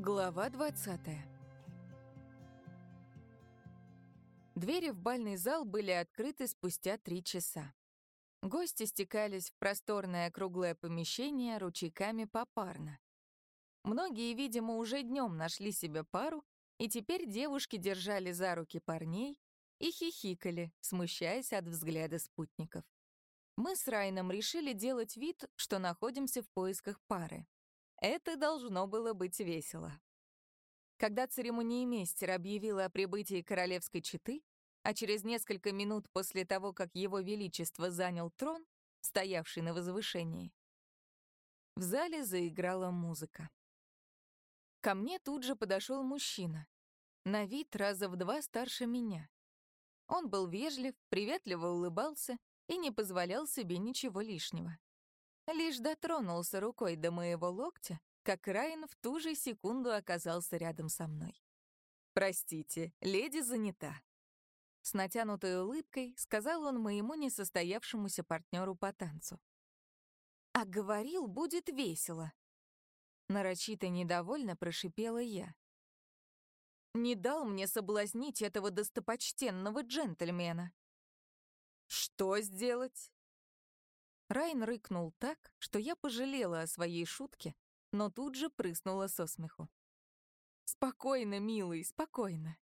Глава 20 Двери в бальный зал были открыты спустя три часа. Гости стекались в просторное круглое помещение ручейками попарно. Многие, видимо, уже днем нашли себе пару, и теперь девушки держали за руки парней и хихикали, смущаясь от взгляда спутников. Мы с Райном решили делать вид, что находимся в поисках пары. Это должно было быть весело. Когда церемониймейстер объявил о прибытии королевской четы, а через несколько минут после того, как его величество занял трон, стоявший на возвышении, в зале заиграла музыка. Ко мне тут же подошел мужчина, на вид раза в два старше меня. Он был вежлив, приветливо улыбался и не позволял себе ничего лишнего. Лишь дотронулся рукой до моего локтя, как Райан в ту же секунду оказался рядом со мной. «Простите, леди занята». С натянутой улыбкой сказал он моему несостоявшемуся партнеру по танцу. «А говорил, будет весело». Нарочито недовольно прошипела я. «Не дал мне соблазнить этого достопочтенного джентльмена». «Что сделать?» Райн рыкнул так, что я пожалела о своей шутке, но тут же прыснула со смеху. «Спокойно, милый, спокойно!»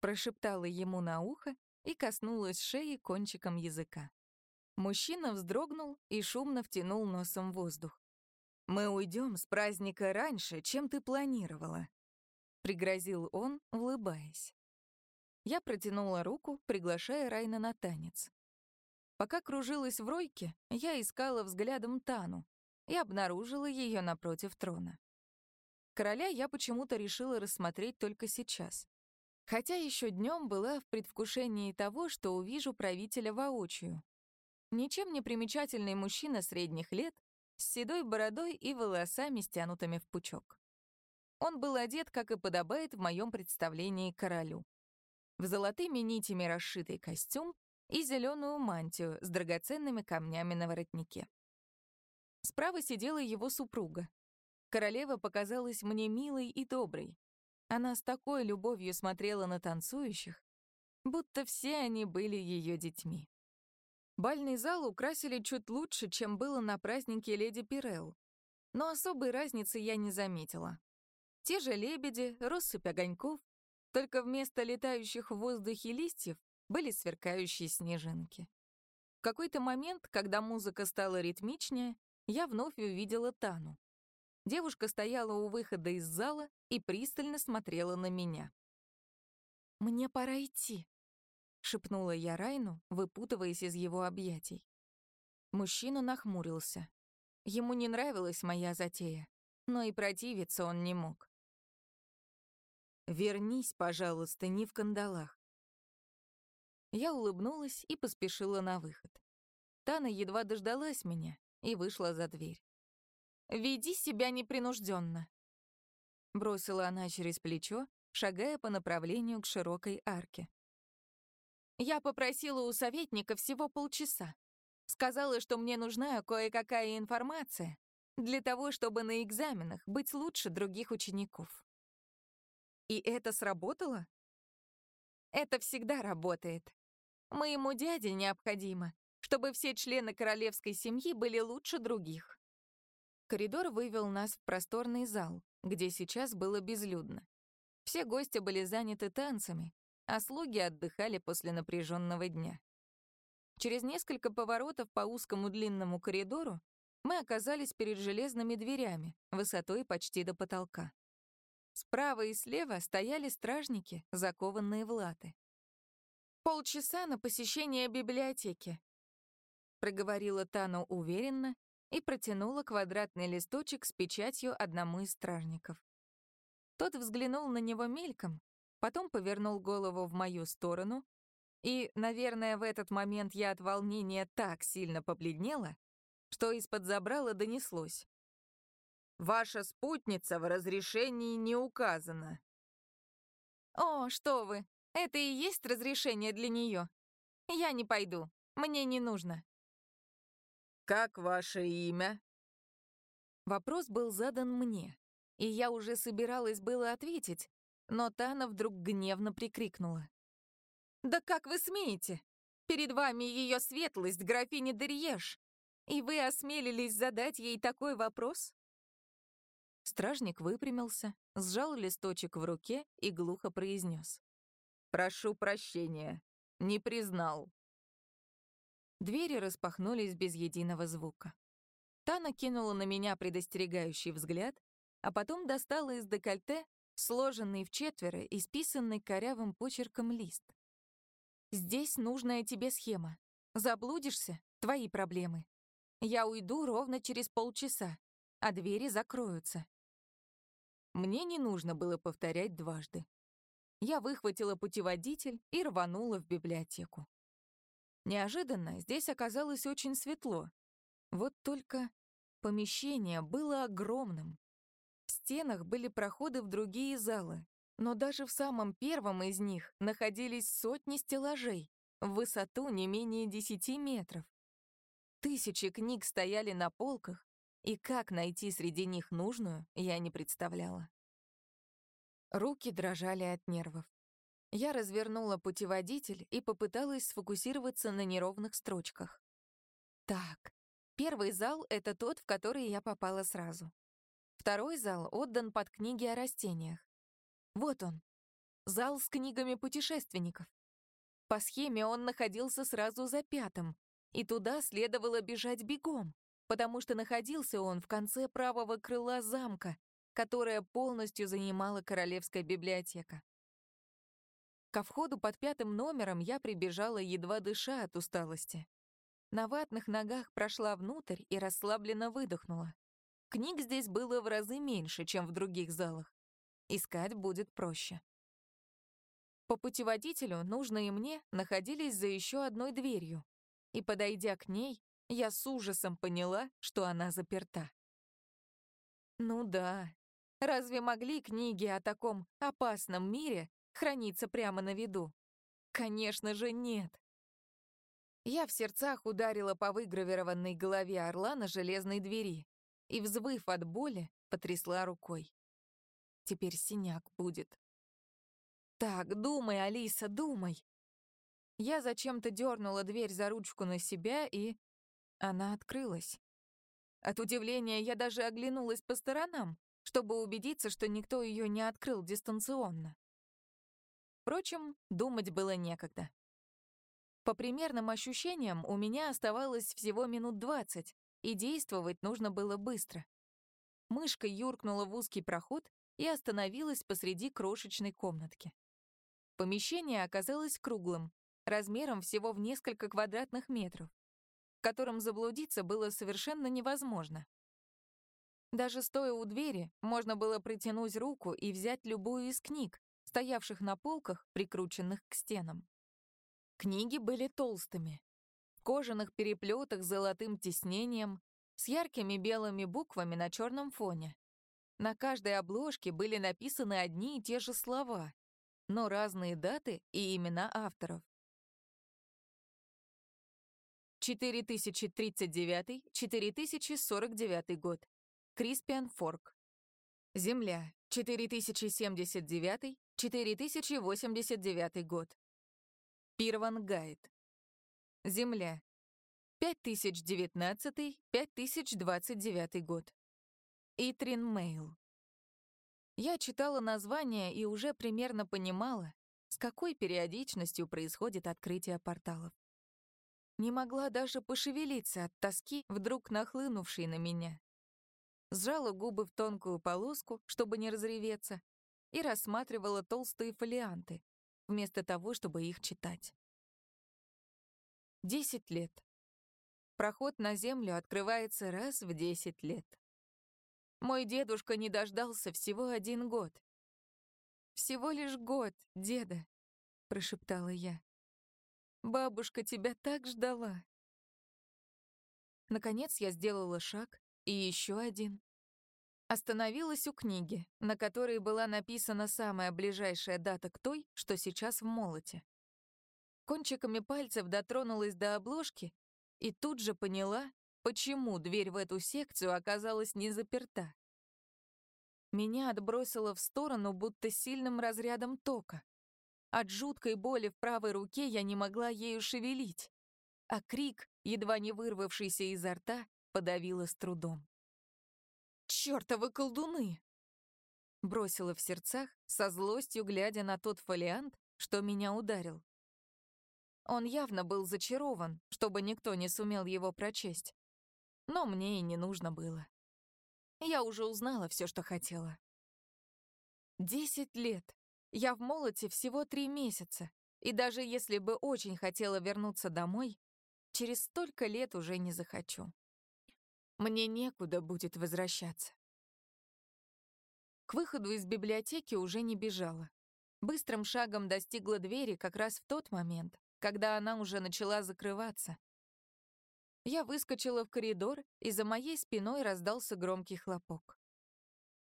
Прошептала ему на ухо и коснулась шеи кончиком языка. Мужчина вздрогнул и шумно втянул носом воздух. «Мы уйдем с праздника раньше, чем ты планировала», — пригрозил он, улыбаясь. Я протянула руку, приглашая Райна на танец. Пока кружилась в ройке, я искала взглядом Тану и обнаружила ее напротив трона. Короля я почему-то решила рассмотреть только сейчас. Хотя еще днем была в предвкушении того, что увижу правителя воочию. Ничем не примечательный мужчина средних лет, с седой бородой и волосами, стянутыми в пучок. Он был одет, как и подобает в моем представлении королю. В золотыми нитями расшитый костюм и зеленую мантию с драгоценными камнями на воротнике. Справа сидела его супруга. Королева показалась мне милой и доброй. Она с такой любовью смотрела на танцующих, будто все они были ее детьми. Бальный зал украсили чуть лучше, чем было на празднике леди Пирелл, но особой разницы я не заметила. Те же лебеди, россыпь огоньков, только вместо летающих в воздухе листьев были сверкающие снежинки. В какой-то момент, когда музыка стала ритмичнее, я вновь увидела Тану. Девушка стояла у выхода из зала и пристально смотрела на меня. «Мне пора идти», — шепнула я Райну, выпутываясь из его объятий. Мужчина нахмурился. Ему не нравилась моя затея, но и противиться он не мог. «Вернись, пожалуйста, не в кандалах. Я улыбнулась и поспешила на выход. Тана едва дождалась меня и вышла за дверь. «Веди себя непринужденно, бросила она через плечо, шагая по направлению к широкой арке. «Я попросила у советника всего полчаса. Сказала, что мне нужна кое-какая информация для того, чтобы на экзаменах быть лучше других учеников». «И это сработало?» «Это всегда работает», Моему дяде необходимо, чтобы все члены королевской семьи были лучше других. Коридор вывел нас в просторный зал, где сейчас было безлюдно. Все гости были заняты танцами, а слуги отдыхали после напряженного дня. Через несколько поворотов по узкому длинному коридору мы оказались перед железными дверями, высотой почти до потолка. Справа и слева стояли стражники, закованные в латы. «Полчаса на посещение библиотеки», — проговорила Тану уверенно и протянула квадратный листочек с печатью одному из стражников. Тот взглянул на него мельком, потом повернул голову в мою сторону, и, наверное, в этот момент я от волнения так сильно побледнела, что из-под забрала донеслось. «Ваша спутница в разрешении не указана». «О, что вы! Это и есть разрешение для нее. Я не пойду. Мне не нужно. Как ваше имя? Вопрос был задан мне, И я уже собиралась было ответить, но Тана вдруг гневно прикрикнула. «Да как вы смеете? Перед вами ее светлость, графиня Дерьеш, и вы осмелились задать ей такой вопрос?» Стражник выпрямился, сжал листочек в руке и глухо произнес. «Прошу прощения, не признал». Двери распахнулись без единого звука. Тана кинула на меня предостерегающий взгляд, а потом достала из декольте сложенный в четверо и списанный корявым почерком лист. «Здесь нужная тебе схема. Заблудишься — твои проблемы. Я уйду ровно через полчаса, а двери закроются». Мне не нужно было повторять дважды. Я выхватила путеводитель и рванула в библиотеку. Неожиданно здесь оказалось очень светло. Вот только помещение было огромным. В стенах были проходы в другие залы, но даже в самом первом из них находились сотни стеллажей, в высоту не менее 10 метров. Тысячи книг стояли на полках, и как найти среди них нужную, я не представляла. Руки дрожали от нервов. Я развернула путеводитель и попыталась сфокусироваться на неровных строчках. Так, первый зал — это тот, в который я попала сразу. Второй зал отдан под книги о растениях. Вот он. Зал с книгами путешественников. По схеме он находился сразу за пятым, и туда следовало бежать бегом, потому что находился он в конце правого крыла замка, которое полностью занимала Королевская библиотека. Ко входу под пятым номером я прибежала, едва дыша от усталости. На ватных ногах прошла внутрь и расслабленно выдохнула. Книг здесь было в разы меньше, чем в других залах. Искать будет проще. По путеводителю нужные мне находились за еще одной дверью, и, подойдя к ней, я с ужасом поняла, что она заперта. Ну да, разве могли книги о таком опасном мире храниться прямо на виду? Конечно же, нет. Я в сердцах ударила по выгравированной голове орла на железной двери и, взвыв от боли, потрясла рукой. Теперь синяк будет. Так, думай, Алиса, думай. Я зачем-то дернула дверь за ручку на себя, и она открылась. От удивления я даже оглянулась по сторонам, чтобы убедиться, что никто ее не открыл дистанционно. Впрочем, думать было некогда. По примерным ощущениям, у меня оставалось всего минут двадцать, и действовать нужно было быстро. Мышка юркнула в узкий проход и остановилась посреди крошечной комнатки. Помещение оказалось круглым, размером всего в несколько квадратных метров, в котором заблудиться было совершенно невозможно. Даже стоя у двери, можно было протянуть руку и взять любую из книг, стоявших на полках, прикрученных к стенам. Книги были толстыми, в кожаных переплетах с золотым тиснением, с яркими белыми буквами на черном фоне. На каждой обложке были написаны одни и те же слова, но разные даты и имена авторов. 4039-4049 год. Криспиан Форк. Земля. 4079 4089 год. Пирван Гайд. Земля. 5019-5029 год. Итрин Мейл. Я читала название и уже примерно понимала, с какой периодичностью происходит открытие порталов. Не могла даже пошевелиться от тоски, вдруг нахлынувшей на меня. Сжала губы в тонкую полоску, чтобы не разреветься, и рассматривала толстые фолианты, вместо того, чтобы их читать. Десять лет. Проход на Землю открывается раз в десять лет. Мой дедушка не дождался всего один год. «Всего лишь год, деда», — прошептала я. «Бабушка тебя так ждала». Наконец я сделала шаг, и еще один. Остановилась у книги, на которой была написана самая ближайшая дата к той, что сейчас в молоте. Кончиками пальцев дотронулась до обложки и тут же поняла, почему дверь в эту секцию оказалась не заперта. Меня отбросило в сторону, будто сильным разрядом тока. От жуткой боли в правой руке я не могла ею шевелить, а крик, едва не вырвавшийся изо рта, подавила с трудом. «Чёртовы колдуны!» Бросила в сердцах, со злостью глядя на тот фолиант, что меня ударил. Он явно был зачарован, чтобы никто не сумел его прочесть. Но мне и не нужно было. Я уже узнала все, что хотела. Десять лет. Я в молоте всего три месяца. И даже если бы очень хотела вернуться домой, через столько лет уже не захочу. Мне некуда будет возвращаться. К выходу из библиотеки уже не бежала. Быстрым шагом достигла двери как раз в тот момент, когда она уже начала закрываться. Я выскочила в коридор, и за моей спиной раздался громкий хлопок.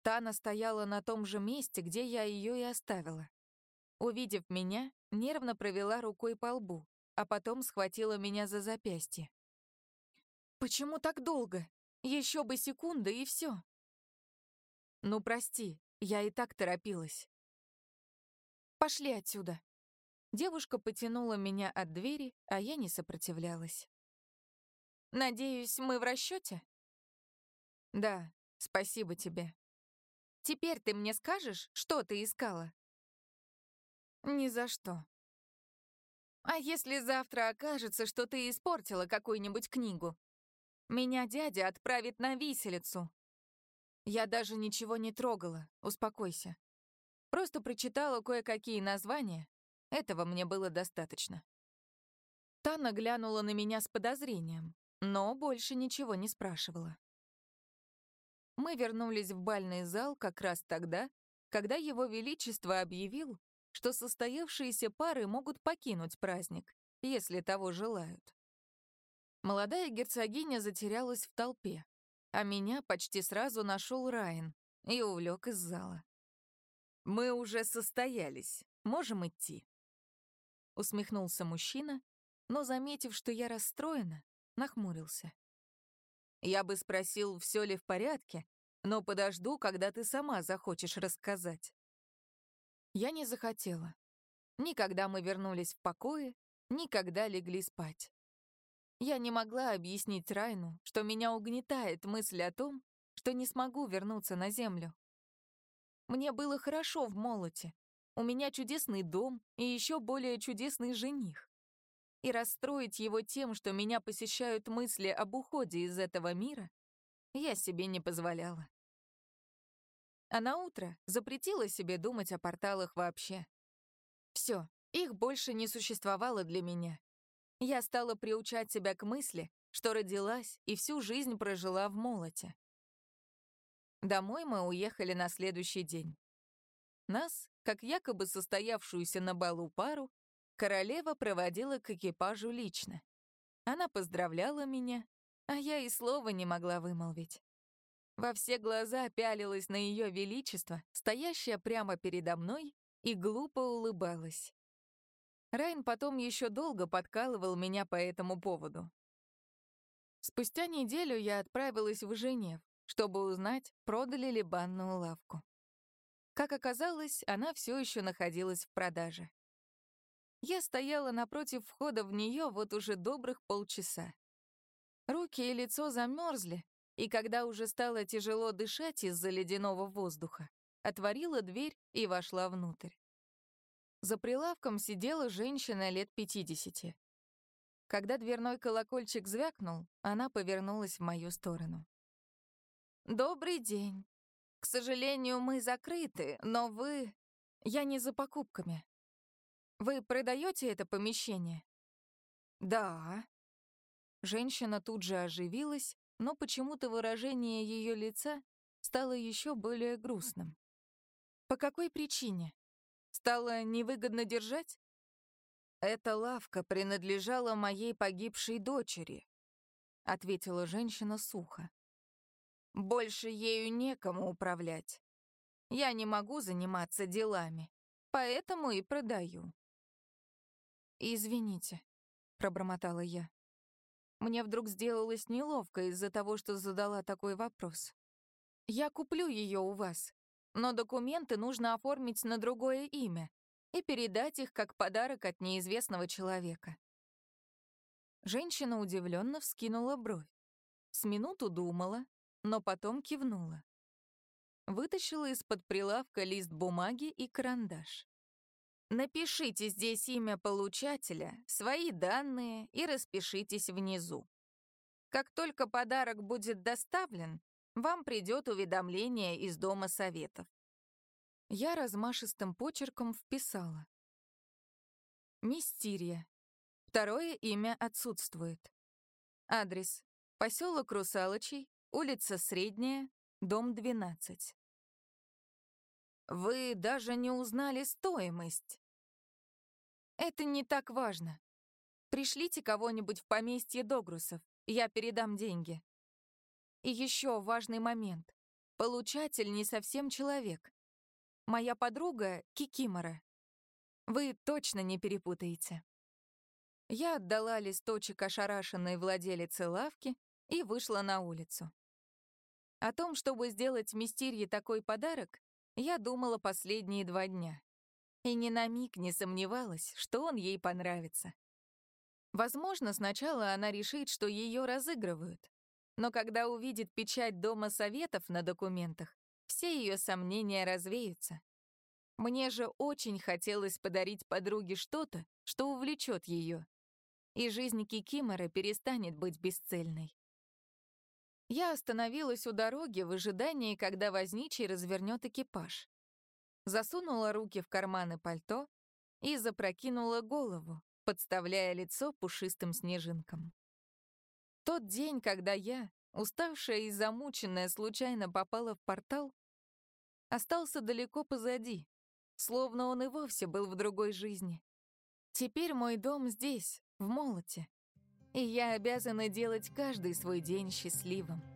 Тана стояла на том же месте, где я ее и оставила. Увидев меня, нервно провела рукой по лбу, а потом схватила меня за запястье. «Почему так долго? Еще бы секунда, и все. «Ну, прости, я и так торопилась». «Пошли отсюда», Девушка потянула меня от двери, а я не сопротивлялась. «Надеюсь, мы в расчете? «Да, спасибо тебе». «Теперь ты мне скажешь, что ты искала?» «Ни за что». «А если завтра окажется, что ты испортила какую-нибудь книгу? Меня дядя отправит на виселицу». «Я даже ничего не трогала, успокойся. Просто прочитала кое-какие названия, этого мне было достаточно. Тана глянула на меня с подозрением, но больше ничего не спрашивала. Мы вернулись в бальный зал как раз тогда, когда Его Величество объявил, что состоявшиеся пары могут покинуть праздник, если того желают. Молодая герцогиня затерялась в толпе, а меня почти сразу нашел Райан и увлек из зала. «Мы уже состоялись, можем идти», Усмехнулся мужчина, но, заметив, что я расстроена, нахмурился. Я бы спросил, все ли в порядке, но подожду, когда ты сама захочешь рассказать. Я не захотела. Ни когда мы вернулись в покое, ни когда легли спать. Я не могла объяснить Райну, что меня угнетает мысль о том, что не смогу вернуться на землю. Мне было хорошо в молоте, у меня чудесный дом и еще более чудесный жених. И расстроить его тем, что меня посещают мысли об уходе из этого мира, я себе не позволяла. А на утро запретила себе думать о порталах вообще. Все, их больше не существовало для меня. Я стала приучать себя к мысли, что родилась и всю жизнь прожила в молоте. Домой мы уехали на следующий день. Нас, как якобы состоявшуюся на балу пару, королева проводила к экипажу лично. Она поздравляла меня, а я и слова не могла вымолвить. Во все глаза пялилась на ее величество, стоящее прямо передо мной, и глупо улыбалась. Райн потом еще долго подкалывал меня по этому поводу. Спустя неделю я отправилась в Женев, чтобы узнать, продали ли банную лавку. Как оказалось, она все еще находилась в продаже. Я стояла напротив входа в нее вот уже добрых полчаса. Руки и лицо замерзли, и когда уже стало тяжело дышать из-за ледяного воздуха, отворила дверь и вошла внутрь. За прилавком сидела женщина лет 50. Когда дверной колокольчик звякнул, она повернулась в мою сторону. «Добрый день. К сожалению, мы закрыты, но вы... Я не за покупками. Вы продаете это помещение? Да. Женщина тут же оживилась, но почему-то выражение ее лица стало еще более грустным. По какой причине? Стало невыгодно держать? Эта лавка принадлежала моей погибшей дочери, ответила женщина сухо. Больше ею некому управлять. Я не могу заниматься делами, поэтому и продаю. «Извините», — пробормотала я. Мне вдруг сделалось неловко из-за того, что задала такой вопрос. «Я куплю ее у вас, но документы нужно оформить на другое имя и передать их как подарок от неизвестного человека. Женщина удивленно вскинула бровь. С минуту думала, но потом кивнула. Вытащила из-под прилавка лист бумаги и карандаш. Напишите здесь имя получателя, свои данные и распишитесь внизу. Как только подарок будет доставлен, вам придет уведомление из Дома Советов. Я размашистым почерком вписала. Мистерия. Второе имя отсутствует. Адрес. Поселок Русалочий, улица Средняя, дом 12. Вы даже не узнали стоимость. Это не так важно. Пришлите кого-нибудь в поместье Догрусов, я передам деньги. И еще важный момент. Получатель не совсем человек. Моя подруга — Кикимора. Вы точно не перепутаете. Я отдала листочек ошарашенной владелице лавки и вышла на улицу. О том, чтобы сделать Мистерье такой подарок, я думала последние два дня. И ни на миг не сомневалась, что он ей понравится. Возможно, сначала она решит, что ее разыгрывают. Но когда увидит печать Дома Советов на документах, все ее сомнения развеются. Мне же очень хотелось подарить подруге что-то, что увлечет ее, и жизнь Кикимора перестанет быть бесцельной. Я остановилась у дороги в ожидании, когда возничий развернет экипаж. Засунула руки в карманы пальто и запрокинула голову, подставляя лицо пушистым снежинкам. Тот день, когда я, уставшая и замученная, случайно попала в портал, остался далеко позади, словно он и вовсе был в другой жизни. Теперь мой дом здесь, в Молоте, и я обязана делать каждый свой день счастливым.